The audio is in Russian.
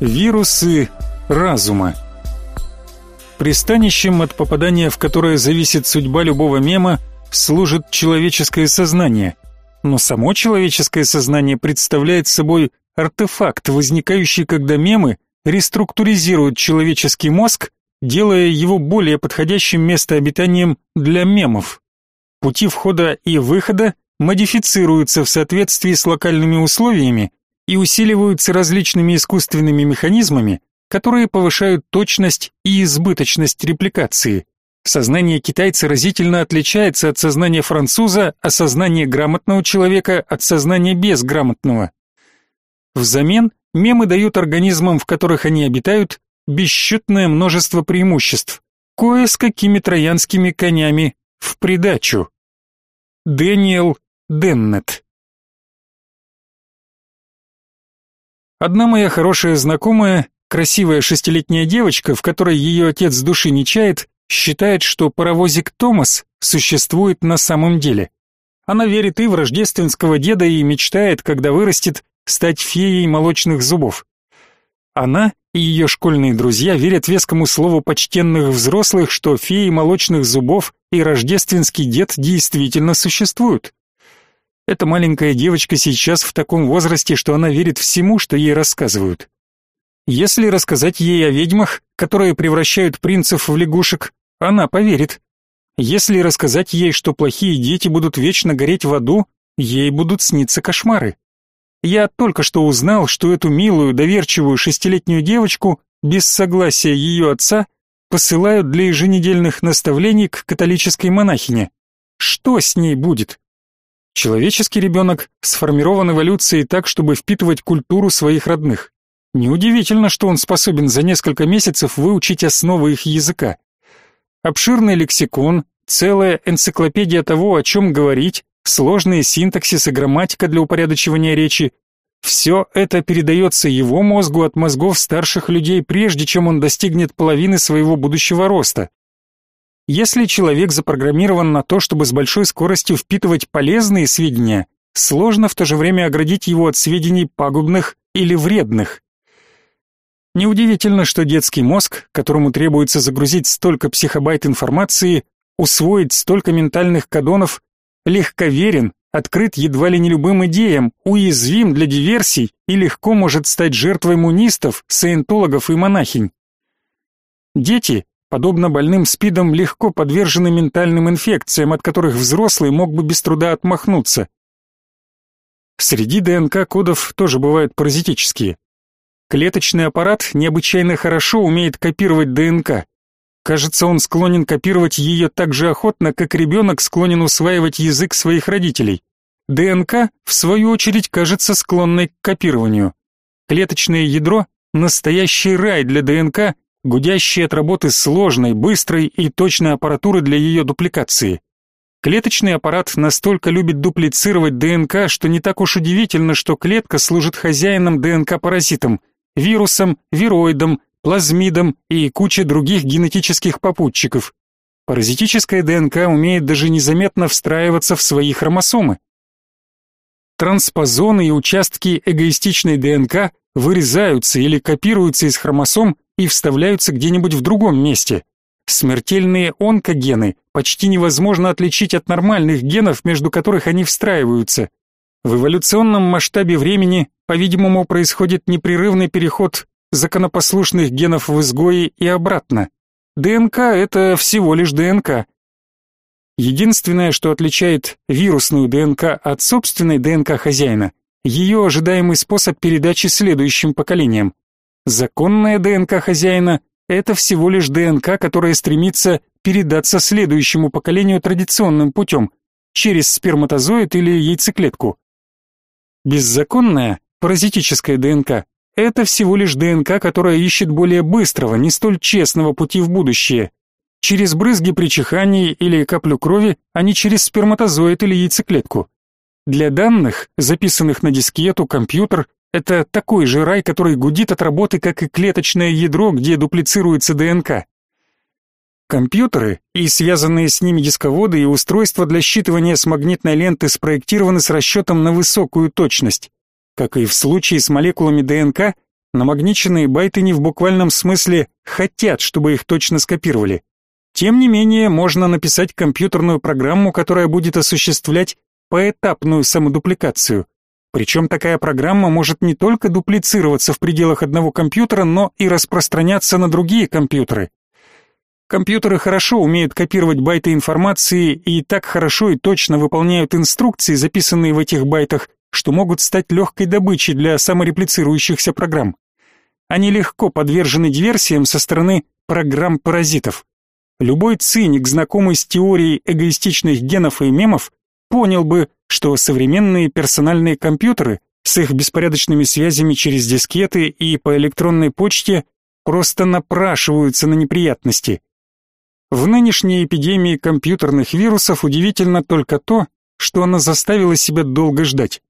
Вирусы разума. Пристанищем, от попадания в которое зависит судьба любого мема, служит человеческое сознание. Но само человеческое сознание представляет собой артефакт, возникающий, когда мемы реструктуризируют человеческий мозг, делая его более подходящим местообитанием для мемов. Пути входа и выхода модифицируются в соответствии с локальными условиями и усиливаются различными искусственными механизмами, которые повышают точность и избыточность репликации. Сознание китайца разительно отличается от сознания француза, а сознание грамотного человека от сознания безграмотного. Взамен мемы дают организмам, в которых они обитают, бесчетное множество преимуществ, кое с какими троянскими конями в придачу. Дэниел Деннет Одна моя хорошая знакомая, красивая шестилетняя девочка, в которой ее отец души не чает, считает, что паровозик Томас существует на самом деле. Она верит и в рождественского деда и мечтает, когда вырастет, стать феей молочных зубов. Она и ее школьные друзья верят вескому слову почтенных взрослых, что феи молочных зубов и рождественский дед действительно существуют. Эта маленькая девочка сейчас в таком возрасте, что она верит всему, что ей рассказывают. Если рассказать ей о ведьмах, которые превращают принцев в лягушек, она поверит. Если рассказать ей, что плохие дети будут вечно гореть в аду, ей будут сниться кошмары. Я только что узнал, что эту милую, доверчивую шестилетнюю девочку без согласия ее отца посылают для еженедельных наставлений к католической монахине. Что с ней будет? Человеческий ребенок сформирован эволюцией так, чтобы впитывать культуру своих родных. Неудивительно, что он способен за несколько месяцев выучить основы их языка. Обширный лексикон, целая энциклопедия того, о чем говорить, сложные синтаксис и грамматика для упорядочивания речи. Все это передается его мозгу от мозгов старших людей, прежде чем он достигнет половины своего будущего роста. Если человек запрограммирован на то, чтобы с большой скоростью впитывать полезные сведения, сложно в то же время оградить его от сведений пагубных или вредных. Неудивительно, что детский мозг, которому требуется загрузить столько психобайт информации, усвоить столько ментальных кодонов, легковерен, открыт едва ли не любым идеям, уязвим для диверсий и легко может стать жертвой мунистов, саентологов и монахинь. Дети, подобно больным СПИДом, легко подвержены ментальным инфекциям, от которых взрослый мог бы без труда отмахнуться. Среди ДНК-кодов тоже бывают паразитические. Клеточный аппарат необычайно хорошо умеет копировать ДНК. Кажется, он склонен копировать ее так же охотно, как ребенок склонен усваивать язык своих родителей. ДНК, в свою очередь, кажется склонной к копированию. Клеточное ядро – настоящий рай для ДНК, гудящий от работы сложной, быстрой и точной аппаратуры для ее дупликации. Клеточный аппарат настолько любит дуплицировать ДНК, что не так уж удивительно, что клетка служит хозяином ДНК-паразитом, вирусом, вироидом, плазмидом и куче других генетических попутчиков. Паразитическая ДНК умеет даже незаметно встраиваться в свои хромосомы. Транспозоны и участки эгоистичной ДНК вырезаются или копируются из хромосом и вставляются где-нибудь в другом месте. Смертельные онкогены почти невозможно отличить от нормальных генов, между которых они встраиваются. В эволюционном масштабе времени, по-видимому, происходит непрерывный переход законопослушных генов в изгои и обратно. ДНК это всего лишь ДНК. Единственное, что отличает вирусную ДНК от собственной ДНК хозяина, ее ожидаемый способ передачи следующим поколениям. Законная ДНК хозяина – это всего лишь ДНК, которая стремится передаться следующему поколению традиционным путем, через сперматозоид или яйцеклетку. Беззаконная, паразитическая ДНК – это всего лишь ДНК, которая ищет более быстрого, не столь честного пути в будущее. Через брызги при чихании или каплю крови, а не через сперматозоид или яйцеклетку. Для данных, записанных на дискету, компьютер, это такой же рай, который гудит от работы, как и клеточное ядро, где дуплицируется ДНК. Компьютеры и связанные с ними дисководы и устройства для считывания с магнитной ленты спроектированы с расчетом на высокую точность. Как и в случае с молекулами ДНК, Намагниченные байты не в буквальном смысле хотят, чтобы их точно скопировали. Тем не менее, можно написать компьютерную программу, которая будет осуществлять поэтапную самодупликацию. Причем такая программа может не только дуплицироваться в пределах одного компьютера, но и распространяться на другие компьютеры. Компьютеры хорошо умеют копировать байты информации и так хорошо и точно выполняют инструкции, записанные в этих байтах, что могут стать легкой добычей для самореплицирующихся программ. Они легко подвержены диверсиям со стороны программ-паразитов. Любой циник, знакомый с теорией эгоистичных генов и мемов, понял бы, что современные персональные компьютеры с их беспорядочными связями через дискеты и по электронной почте просто напрашиваются на неприятности. В нынешней эпидемии компьютерных вирусов удивительно только то, что она заставила себя долго ждать.